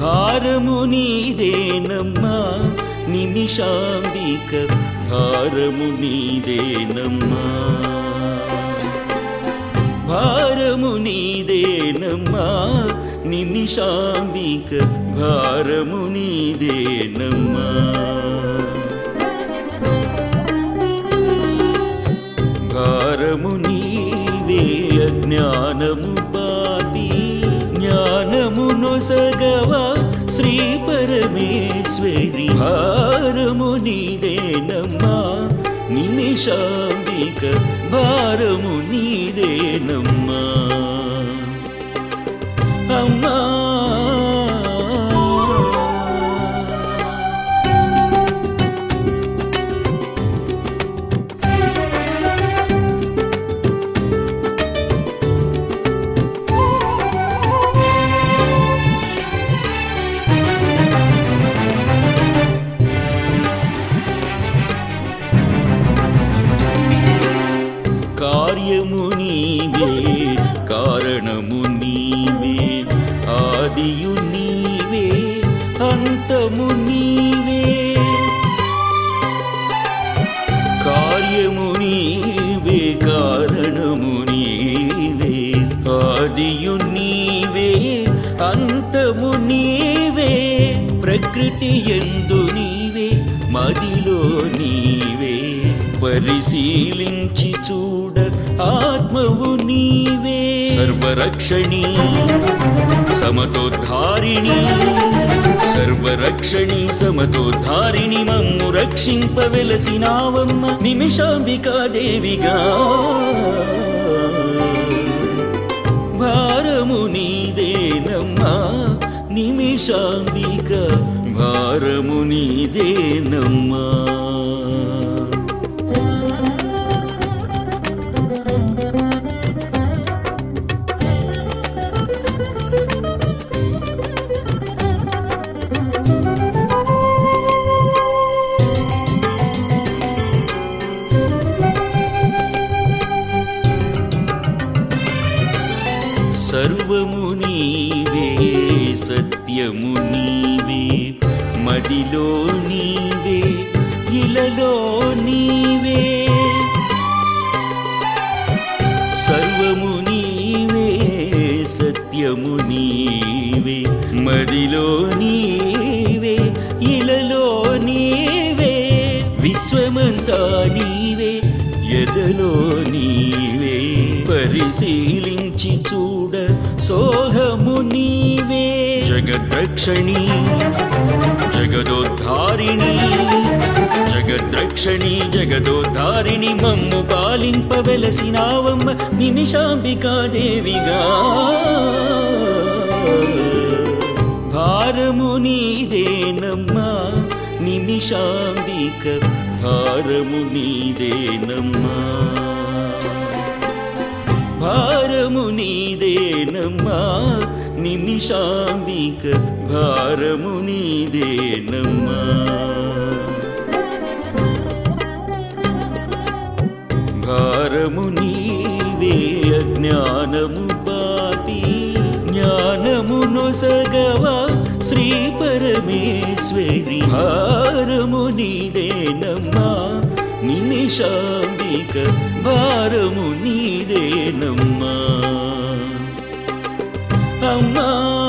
భారము నీదేనమ్మా నిమిషాంబిక భారము నీదేనమ్మా भारमुनिदेन मा निमिषाम्बिक भारमुनिदेन मा भारमुनिवे अज्ञानमुपापि ज्ञानमुनुसगवा श्रीपरमेश्वरिभारमुनिदेन मा निमिषाम्बिक भारमुनिदे కార్యము నీవే. కార్యము నీవే కారణము నీవే. ఆదియు నీవే అంతము నీవే. ప్రకృతి ఎందు నీవే మదిలో నీవే. పరిశీలించి చూడ ఆత్మవు నీవే. సర్వరక్షణీ. సమతోద్ధారిణి సర్వరక్షణి సమతోద్ధారిణి మమ్ము రక్షింప వెలసినావమ్మ నిమిషాంబికాదేవిగా భారము నీదేనమ్మా నిమిషాంబిక భారము నీదేనమ్మా సర్వము నీవే సత్యము నీవే మదిలో నీవే ఇలలో నీవే. సర్వము నీవే సత్యము నీవే మదిలో నీవే ఇలలో నీవే విశ్వమంతా నీవే ఎదలో నీవే పరిశీలించి చూడ సోహము నీవే. జగద్రక్షణి జగదోద్ధారిణి జగద్రక్షణి జగదోద్ధారిణి మమ్ము పాలింప వెలసినావమ్మ నిమిషాంబికాదేవిగా భారము నీదేనమ్మా నిమిషాంబిక భారము నీదేనమ్మా భారము నీదేనమ్మా నిమిషాంబిక భారము నీదేనమ్మా భారము నీవే అజ్ఞానము పాపి జ్ఞానము నొసగవా श्रीपरमेश्वहारमुनि देन निशामुनि देन अम्मा।